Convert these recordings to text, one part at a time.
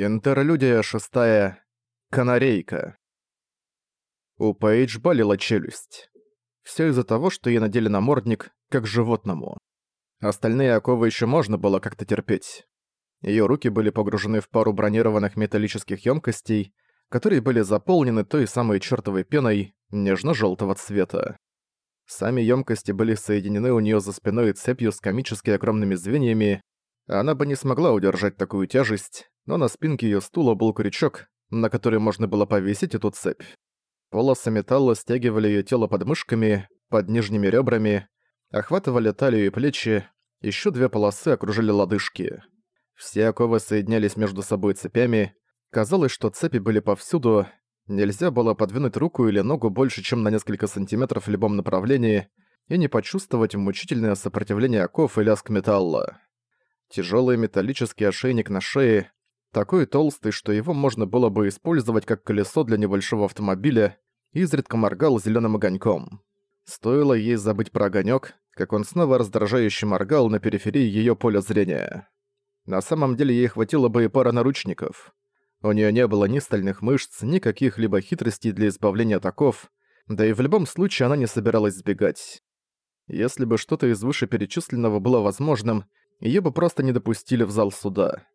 Интерлюдия шестая. Канарейка. У Пейдж болела челюсть. Все из-за того, что ей надели намордник, как животному. Остальные оковы еще можно было как-то терпеть. Ее руки были погружены в пару бронированных металлических емкостей, которые были заполнены той самой чертовой пеной нежно желтого цвета. Сами емкости были соединены у нее за спиной цепью с комически огромными звеньями. Она бы не смогла удержать такую тяжесть, но на спинке ее стула был крючок, на который можно было повесить эту цепь. Полосы металла стягивали ее тело под мышками, под нижними ребрами, охватывали талию и плечи, еще две полосы окружили лодыжки. Все оковы соединялись между собой цепями, казалось, что цепи были повсюду, нельзя было подвинуть руку или ногу больше, чем на несколько сантиметров в любом направлении, и не почувствовать мучительное сопротивление оков и лязг металла. Тяжелый металлический ошейник на шее, такой толстый, что его можно было бы использовать как колесо для небольшого автомобиля, изредка моргал зеленым огоньком. Стоило ей забыть про огонек, как он снова раздражающе моргал на периферии ее поля зрения. На самом деле ей хватило бы и пара наручников. У нее не было ни стальных мышц, ни каких-либо хитростей для избавления от оков, да и в любом случае она не собиралась сбегать. Если бы что-то из вышеперечисленного было возможным, ее бы просто не допустили в зал суда.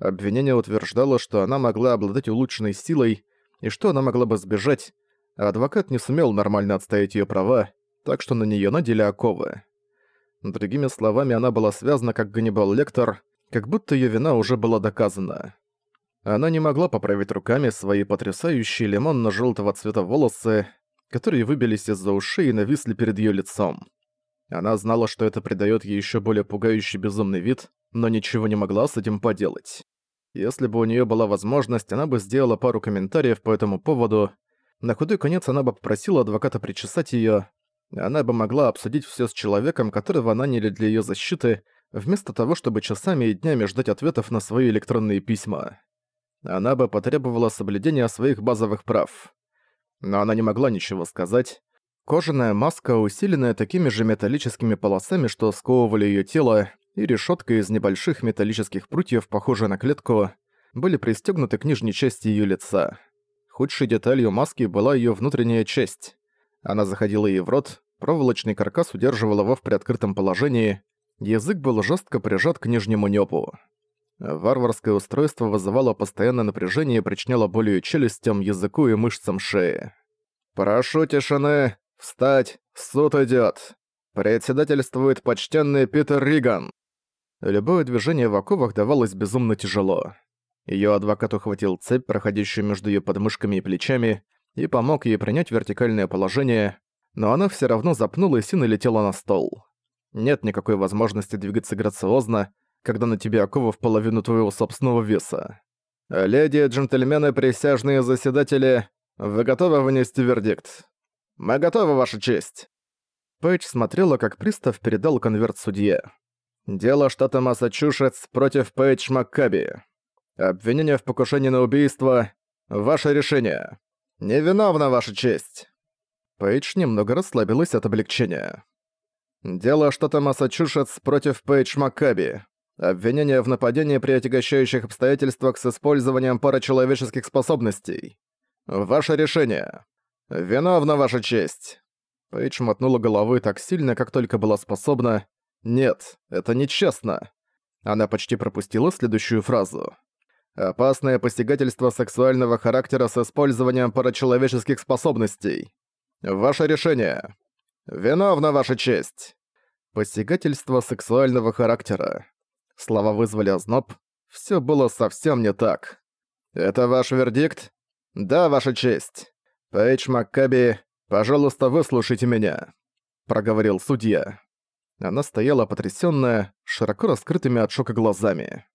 Обвинение утверждало, что она могла обладать улучшенной силой и что она могла бы сбежать, а адвокат не сумел нормально отстоять ее права, так что на нее надели оковы. Другими словами, она была связана как Ганнибал Лектор, как будто ее вина уже была доказана. Она не могла поправить руками свои потрясающие лимонно-желтого цвета волосы, которые выбились из-за ушей и нависли перед ее лицом. Она знала, что это придает ей еще более пугающий безумный вид, но ничего не могла с этим поделать. Если бы у нее была возможность, она бы сделала пару комментариев по этому поводу. На худой конец она бы попросила адвоката причесать ее. Она бы могла обсудить все с человеком, которого наняли для ее защиты, вместо того, чтобы часами и днями ждать ответов на свои электронные письма. Она бы потребовала соблюдения своих базовых прав. Но она не могла ничего сказать. Кожаная маска, усиленная такими же металлическими полосами, что сковывали ее тело, и решетка из небольших металлических прутьев, похожая на клетку, были пристегнуты к нижней части ее лица. Худшей деталью маски была ее внутренняя часть. Она заходила ей в рот, проволочный каркас удерживал его в приоткрытом положении, язык был жестко прижат к нижнему небу. Варварское устройство вызывало постоянное напряжение и причиняло боль ее челюстям, языку и мышцам шеи. «Прошу тишины! Встать! Суд идёт! Председательствует почтенный Питер Риган!» Любое движение в оковах давалось безумно тяжело. Её адвокат ухватил цепь, проходящую между её подмышками и плечами, и помог ей принять вертикальное положение, но она всё равно запнулась и налетела на стол. Нет никакой возможности двигаться грациозно, когда на тебе оковы в половину твоего собственного веса. «Леди джентльмены, присяжные заседатели, вы готовы вынести вердикт?» «Мы готовы, Ваша честь!» Пейдж смотрела, как пристав передал конверт судье. Дело штата Массачусетс против Пейдж Маккаби. Обвинение в покушении на убийство. Ваше решение. Невиновна, Ваша честь. Пейдж немного расслабилась от облегчения. Дело штата Массачусетс против Пейдж Маккаби. Обвинение в нападении при отягощающих обстоятельствах с использованием парачеловеческих способностей. Ваше решение. Виновна, Ваша честь. Пейдж мотнула головой так сильно, как только была способна, «Нет, это нечестно». Она почти пропустила следующую фразу. «Опасное посягательство сексуального характера с использованием парачеловеческих способностей. Ваше решение. Виновна ваша честь». Посягательство сексуального характера. Слова вызвали озноб. Всё было совсем не так. «Это ваш вердикт?» «Да, ваша честь. Пейдж Маккаби, пожалуйста, выслушайте меня», — проговорил судья. Она стояла потрясённая, широко раскрытыми от шока глазами.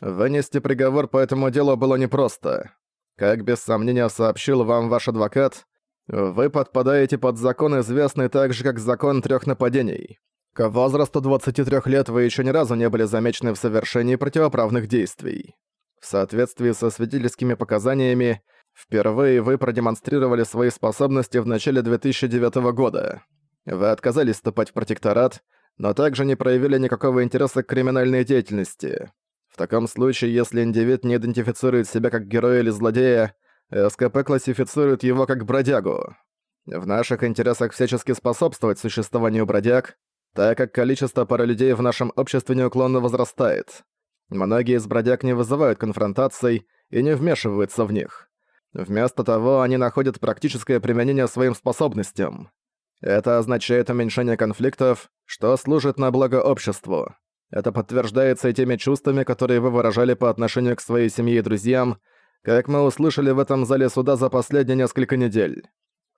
«Вынести приговор по этому делу было непросто. Как без сомнения сообщил вам ваш адвокат, вы подпадаете под закон, известный также как закон трёх нападений. К возрасту 23 лет вы ещё ни разу не были замечены в совершении противоправных действий. В соответствии со свидетельскими показаниями, впервые вы продемонстрировали свои способности в начале 2009 года. Вы отказались вступать в протекторат, но также не проявили никакого интереса к криминальной деятельности. В таком случае, если индивид не идентифицирует себя как героя или злодея, СКП классифицирует его как бродягу. В наших интересах всячески способствовать существованию бродяг, так как количество паралюдей в нашем обществе неуклонно возрастает. Многие из бродяг не вызывают конфронтаций и не вмешиваются в них. Вместо того, они находят практическое применение своим способностям. Это означает уменьшение конфликтов, что служит на благо обществу. Это подтверждается и теми чувствами, которые вы выражали по отношению к своей семье и друзьям, как мы услышали в этом зале суда за последние несколько недель.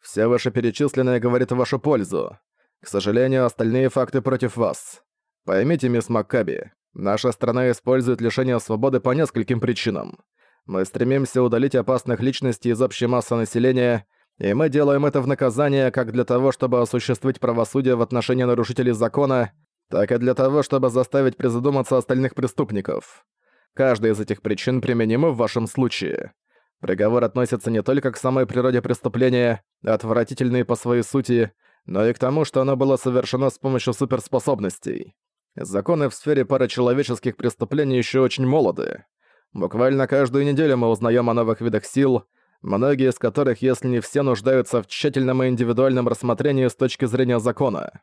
Все вышеперечисленное говорит в вашу пользу. К сожалению, остальные факты против вас. Поймите, мисс Маккаби, наша страна использует лишение свободы по нескольким причинам. Мы стремимся удалить опасных личностей из общей массы населения, и мы делаем это в наказание как для того, чтобы осуществить правосудие в отношении нарушителей закона, так и для того, чтобы заставить призадуматься остальных преступников. Каждая из этих причин применима в вашем случае. Приговор относится не только к самой природе преступления, отвратительной по своей сути, но и к тому, что оно было совершено с помощью суперспособностей. Законы в сфере парачеловеческих преступлений еще очень молоды. Буквально каждую неделю мы узнаем о новых видах сил, многие из которых, если не все, нуждаются в тщательном и индивидуальном рассмотрении с точки зрения закона.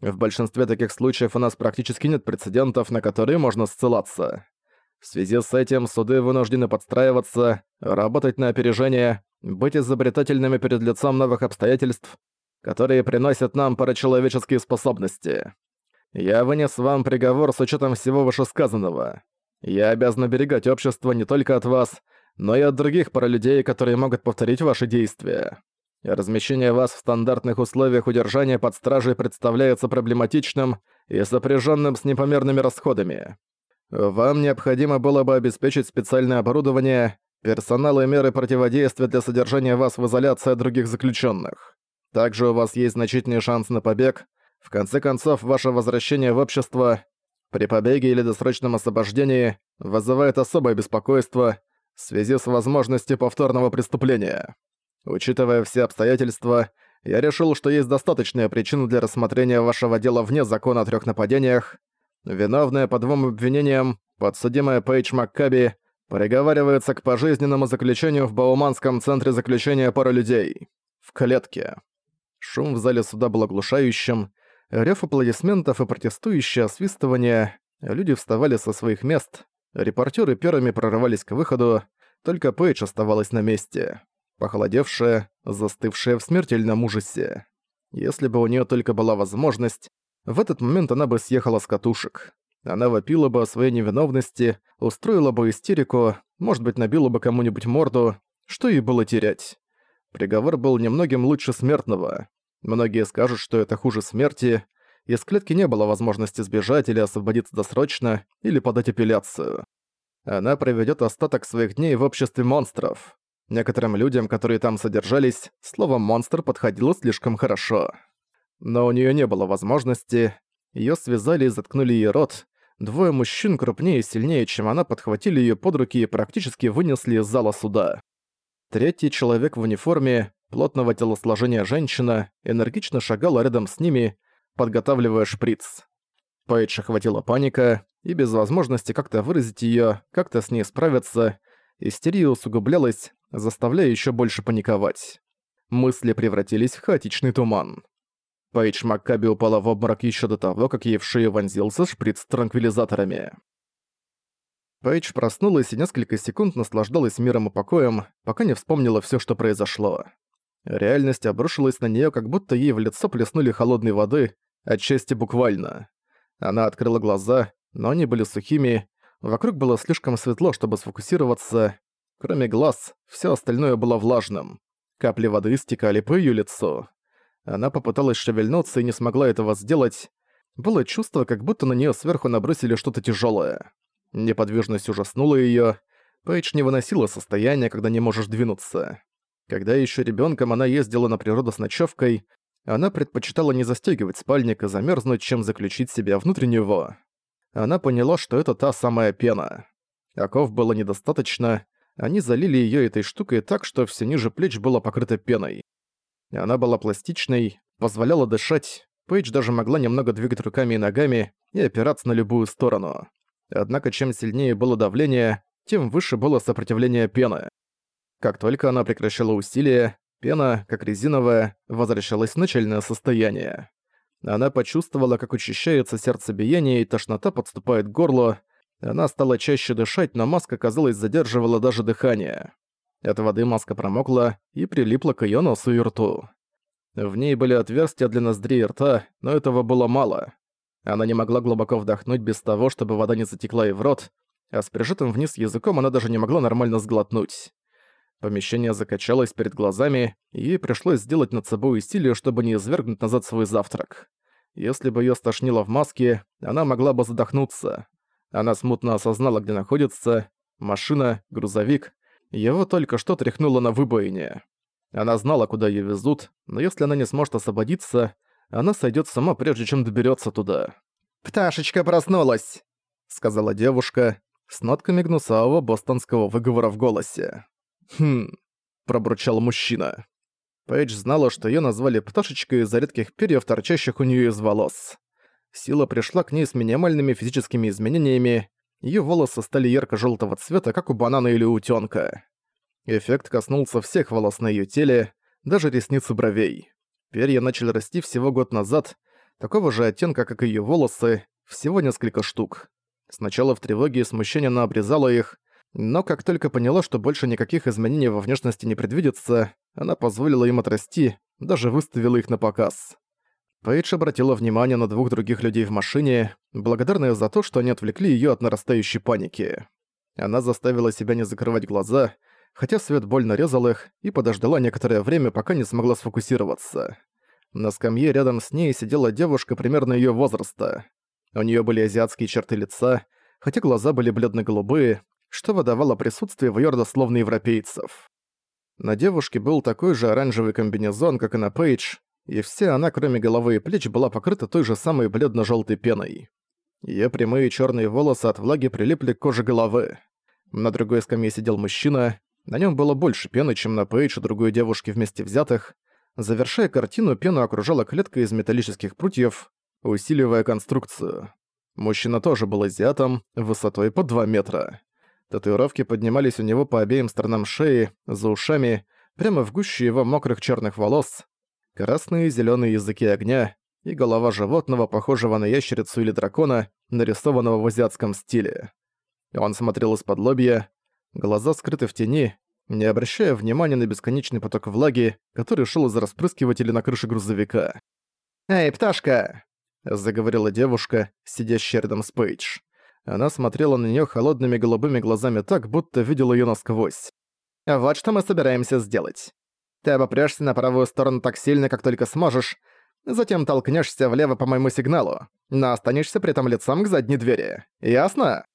В большинстве таких случаев у нас практически нет прецедентов, на которые можно ссылаться. В связи с этим суды вынуждены подстраиваться, работать на опережение, быть изобретательными перед лицом новых обстоятельств, которые приносят нам парачеловеческие способности. Я вынес вам приговор с учетом всего вышесказанного. Я обязан оберегать общество не только от вас, но и от других паралюдей, которые могут повторить ваши действия. Размещение вас в стандартных условиях удержания под стражей представляется проблематичным и сопряженным с непомерными расходами. Вам необходимо было бы обеспечить специальное оборудование, персонал и меры противодействия для содержания вас в изоляции от других заключенных. Также у вас есть значительный шанс на побег. В конце концов, ваше возвращение в общество при побеге или досрочном освобождении вызывает особое беспокойство в связи с возможностью повторного преступления. Учитывая все обстоятельства, я решил, что есть достаточная причина для рассмотрения вашего дела вне закона о трёх нападениях, Виновная по двум обвинениям, подсудимая Пейдж Маккаби, приговаривается к пожизненному заключению в Бауманском центре заключения пары людей. В клетке. Шум в зале суда был оглушающим, рёв аплодисментов и протестующее освистывание, люди вставали со своих мест, репортеры первыми прорывались к выходу, только Пейдж оставалась на месте, похолодевшая, застывшая в смертельном ужасе. Если бы у нее только была возможность, в этот момент она бы съехала с катушек. Она вопила бы о своей невиновности, устроила бы истерику, может быть, набила бы кому-нибудь морду. Что ей было терять? Приговор был немногим лучше смертного. Многие скажут, что это хуже смерти. Из клетки не было возможности сбежать или освободиться досрочно, или подать апелляцию. Она проведет остаток своих дней в обществе монстров. Некоторым людям, которые там содержались, слово «монстр» подходило слишком хорошо. Но у нее не было возможности. Ее связали и заткнули ей рот. Двое мужчин крупнее и сильнее, чем она, подхватили ее под руки и практически вынесли из зала суда. Третий человек в униформе, плотного телосложения женщина, энергично шагала рядом с ними, подготавливая шприц. Пейдж охватила паника, и без возможности как-то выразить ее, как-то с ней справиться, истерия усугублялась, заставляя еще больше паниковать. Мысли превратились в хаотичный туман. Пейдж Маккаби упала в обморок еще до того, как ей в шею вонзился шприц с транквилизаторами. Пейдж проснулась и несколько секунд наслаждалась миром и покоем, пока не вспомнила все, что произошло. Реальность обрушилась на нее, как будто ей в лицо плеснули холодной воды, отчасти буквально. Она открыла глаза, но они были сухими, вокруг было слишком светло, чтобы сфокусироваться. Кроме глаз, все остальное было влажным. Капли воды стекали по ее лицу. Она попыталась шевельнуться и не смогла этого сделать. Было чувство, как будто на нее сверху набросили что-то тяжелое. Неподвижность ужаснула ее. Пейдж не выносила состояние, когда не можешь двинуться. Когда еще ребенком она ездила на природу с ночевкой, она предпочитала не застегивать спальник и замерзнуть, чем заключить себя внутрь него. Она поняла, что это та самая пена. Оков было недостаточно, они залили ее этой штукой так, что все ниже плеч было покрыто пеной. Она была пластичной, позволяла дышать, Пейдж даже могла немного двигать руками и ногами и опираться на любую сторону. Однако чем сильнее было давление, тем выше было сопротивление пены. Как только она прекращала усилие, пена, как резиновая, возвращалась в начальное состояние. Она почувствовала, как учащается сердцебиение и тошнота подступает к горлу. Она стала чаще дышать, но маска, казалось, задерживала даже дыхание. От воды маска промокла и прилипла к её носу и рту. В ней были отверстия для ноздрей и рта, но этого было мало. Она не могла глубоко вдохнуть без того, чтобы вода не затекла ей в рот, а с прижатым вниз языком она даже не могла нормально сглотнуть. Помещение закачалось перед глазами, и ей пришлось сделать над собой усилие, чтобы не извергнуть назад свой завтрак. Если бы её стошнило в маске, она могла бы задохнуться. Она смутно осознала, где находится. Машина, грузовик. Его только что тряхнуло на выбоине. Она знала, куда её везут, но если она не сможет освободиться, она сойдёт сама, прежде чем доберётся туда. «Пташечка проснулась!» — сказала девушка с нотками гнусавого бостонского выговора в голосе. «Хм...» – пробурчал мужчина. Пейдж знала, что её назвали пташечкой из-за редких перьев, торчащих у неё из волос. Сила пришла к ней с минимальными физическими изменениями, её волосы стали ярко-жёлтого цвета, как у банана или утёнка. Эффект коснулся всех волос на её теле, даже ресниц и бровей. Перья начали расти всего год назад, такого же оттенка, как и её волосы, всего несколько штук. Сначала в тревоге и смущении она обрезала их, но как только поняла, что больше никаких изменений во внешности не предвидится, она позволила им отрасти, даже выставила их на показ. Пейдж обратила внимание на двух других людей в машине, благодарная за то, что они отвлекли её от нарастающей паники. Она заставила себя не закрывать глаза, хотя свет больно резал их, и подождала некоторое время, пока не смогла сфокусироваться. На скамье рядом с ней сидела девушка примерно её возраста. У неё были азиатские черты лица, хотя глаза были бледно-голубые, что выдавало присутствие в её родословной европейцев. На девушке был такой же оранжевый комбинезон, как и на Пейдж, и вся она, кроме головы и плеч, была покрыта той же самой бледно-жёлтой пеной. Её прямые чёрные волосы от влаги прилипли к коже головы. На другой скамье сидел мужчина, на нём было больше пены, чем на Пейдж и другой девушке вместе взятых. Завершая картину, пену окружала клетка из металлических прутьев, усиливая конструкцию. Мужчина тоже был азиатом, высотой по 2 метра. Татуировки поднимались у него по обеим сторонам шеи, за ушами, прямо в гуще его мокрых черных волос, красные и зелёные языки огня и голова животного, похожего на ящерицу или дракона, нарисованного в азиатском стиле. Он смотрел из-под лобья, глаза скрыты в тени, не обращая внимания на бесконечный поток влаги, который шел из распрыскивателя на крыше грузовика. «Эй, пташка!» — заговорила девушка, сидящая рядом с Пейдж. Она смотрела на неё холодными голубыми глазами так, будто видела её насквозь. «Вот что мы собираемся сделать. Ты обопрёшься на правую сторону так сильно, как только сможешь, затем толкнёшься влево по моему сигналу, но останешься при этом лицом к задней двери. Ясно?»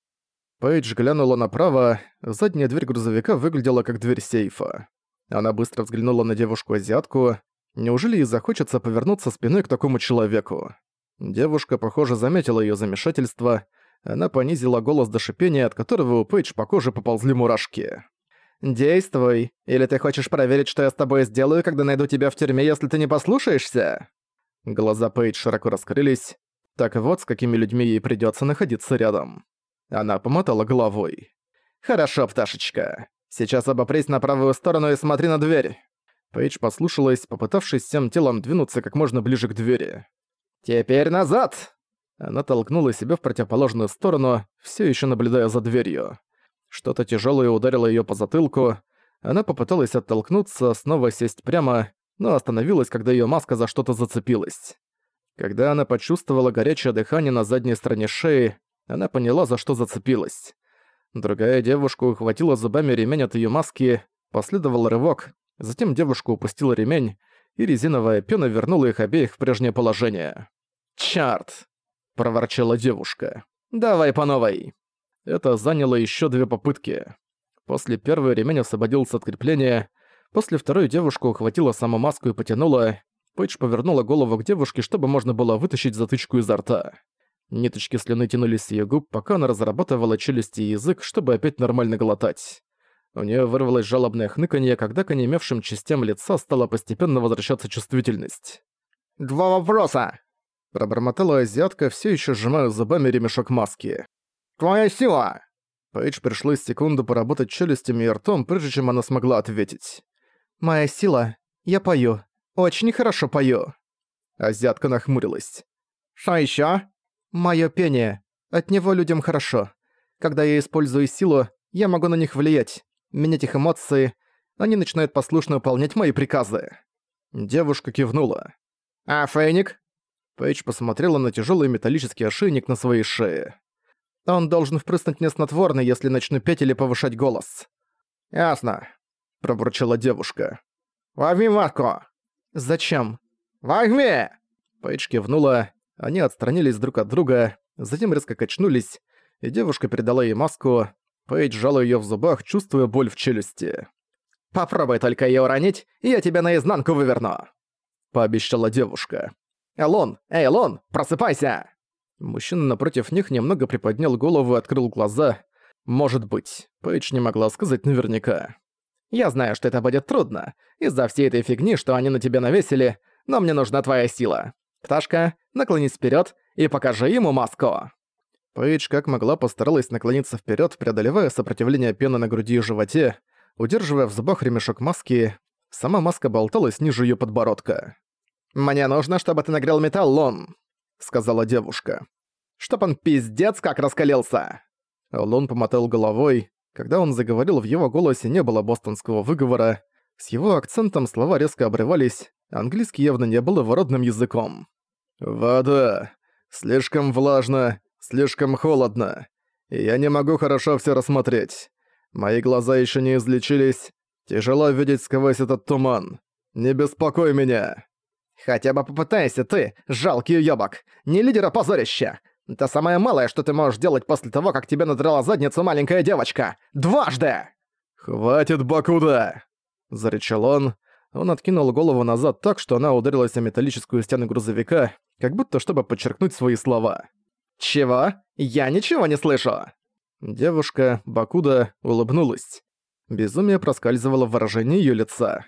Пейдж глянула направо, задняя дверь грузовика выглядела как дверь сейфа. Она быстро взглянула на девушку-азиатку. Неужели ей захочется повернуться спиной к такому человеку? Девушка, похоже, заметила её замешательство, она понизила голос до шипения, от которого у Пейдж по коже поползли мурашки. «Действуй, или ты хочешь проверить, что я с тобой сделаю, когда найду тебя в тюрьме, если ты не послушаешься?» Глаза Пейдж широко раскрылись. Так вот, с какими людьми ей придётся находиться рядом. Она помотала головой. «Хорошо, пташечка. Сейчас обопрись на правую сторону и смотри на дверь». Пейдж послушалась, попытавшись всем телом двинуться как можно ближе к двери. «Теперь назад!» Она толкнула себя в противоположную сторону, все еще наблюдая за дверью. Что-то тяжелое ударило ее по затылку. Она попыталась оттолкнуться, снова сесть прямо, но остановилась, когда ее маска за что-то зацепилась. Когда она почувствовала горячее дыхание на задней стороне шеи, она поняла, за что зацепилась. Другая девушка ухватила зубами ремень от ее маски, последовал рывок, затем девушка упустила ремень, и резиновая пена вернула их обеих в прежнее положение. «Чарт!» Проворчала девушка. «Давай по новой». Это заняло еще две попытки. После первой ремень освободился от крепления, после второй девушка ухватила саму маску и потянула. Пейдж повернула голову к девушке, чтобы можно было вытащить затычку изо рта. Ниточки слюны тянулись с её губ, пока она разрабатывала челюсти и язык, чтобы опять нормально глотать. У неё вырвалось жалобное хныканье, когда к онемевшим частям лица стала постепенно возвращаться чувствительность. «Два вопроса!» Пробормотала азиатка, все еще сжимая зубами ремешок маски. Твоя сила!» Пейдж пришлось секунду поработать челюстями и ртом, прежде чем она смогла ответить. «Моя сила. Я пою. Очень хорошо пою». Азиатка нахмурилась. «Что ещё?» «Моё пение. От него людям хорошо. Когда я использую силу, я могу на них влиять, менять их эмоции, они начинают послушно выполнять мои приказы». Девушка кивнула. «А Фейник?» Пейдж посмотрела на тяжелый металлический ошейник на своей шее. «Он должен впрыснуть мне снотворное, если начну петь или повышать голос». «Ясно», — пробурчала девушка. «Возьми маску!» «Зачем?» «Возьми!» Пейдж кивнула, они отстранились друг от друга, затем резко качнулись, и девушка передала ей маску. Пейдж сжала её в зубах, чувствуя боль в челюсти. «Попробуй только её уронить, и я тебя наизнанку выверну!» Пообещала девушка. «Элон! Элон, просыпайся!» Мужчина напротив них немного приподнял голову и открыл глаза. Может быть, Пейдж не могла сказать наверняка. «Я знаю, что это будет трудно, из-за всей этой фигни, что они на тебя навесили, но мне нужна твоя сила. Пташка, наклонись вперед и покажи ему маску!» Пейдж как могла постаралась наклониться вперед, преодолевая сопротивление пены на груди и животе, удерживая в зубах ремешок маски. Сама маска болталась ниже ее подбородка. «Мне нужно, чтобы ты нагрел металл, Лон», — сказала девушка. «Чтоб он пиздец как раскалился!» Лон помотал головой. Когда он заговорил, в его голосе не было бостонского выговора. С его акцентом слова резко обрывались, английский явно не был его родным языком. «Вода. Слишком влажно, слишком холодно. Я не могу хорошо все рассмотреть. Мои глаза еще не излечились. Тяжело видеть сквозь этот туман. Не беспокой меня. Хотя бы попытайся ты, жалкий ёбок. Не лидера позорища. Это самое малое, что ты можешь делать после того, как тебе надрала задницу маленькая девочка. Дважды! «Хватит, Бакуда!» – зарычал он. Он откинул голову назад так, что она ударилась о металлическую стену грузовика, как будто чтобы подчеркнуть свои слова. «Чего? Я ничего не слышу!» Девушка, Бакуда, улыбнулась. Безумие проскальзывало в выражении её лица.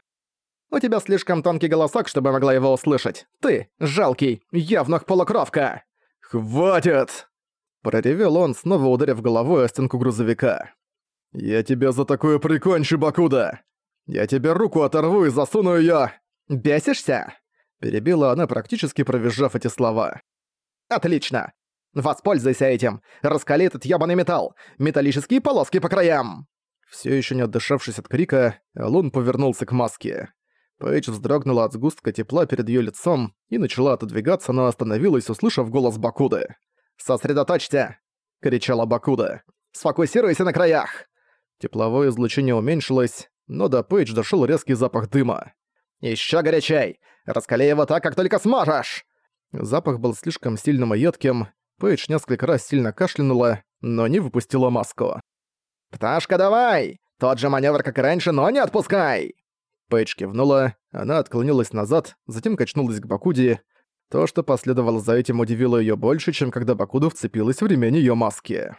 «У тебя слишком тонкий голосок, чтобы могла его услышать. Ты, жалкий, явно полукровка!» «Хватит!» Проревел он, снова ударив головой о стенку грузовика. «Я тебя за такое прикончу, Бакуда! Я тебе руку оторву и засуну её!» «Бесишься?» Перебила она, практически провизжав эти слова. «Отлично! Воспользуйся этим! Раскали этот ёбаный металл! Металлические полоски по краям!» Всё ещё не отдышавшись от крика, Лун повернулся к маске. Пейдж вздрогнула от сгустка тепла перед её лицом и начала отодвигаться, но остановилась, услышав голос Бакуды. «Сосредоточься!» — кричала Бакуда. «Сфокусируйся на краях!» Тепловое излучение уменьшилось, но до Пейдж дошёл резкий запах дыма. «Ещё горячей! Раскали его так, как только сможешь!» Запах был слишком сильным и едким, Пейдж несколько раз сильно кашлянула, но не выпустила маску. «Пташка, давай! Тот же маневр, как и раньше, но не отпускай!» Пейдж кивнула, она отклонилась назад, затем качнулась к Бакуди. То, что последовало за этим, удивило её больше, чем когда Бакуда вцепилась в ремень её маски.